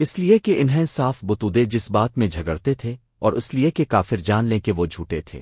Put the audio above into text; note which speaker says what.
Speaker 1: اس لیے کہ انہیں صاف بتودے جس بات میں جھگڑتے تھے اور اس لیے کہ کافر جان لیں کہ وہ جھوٹے تھے۔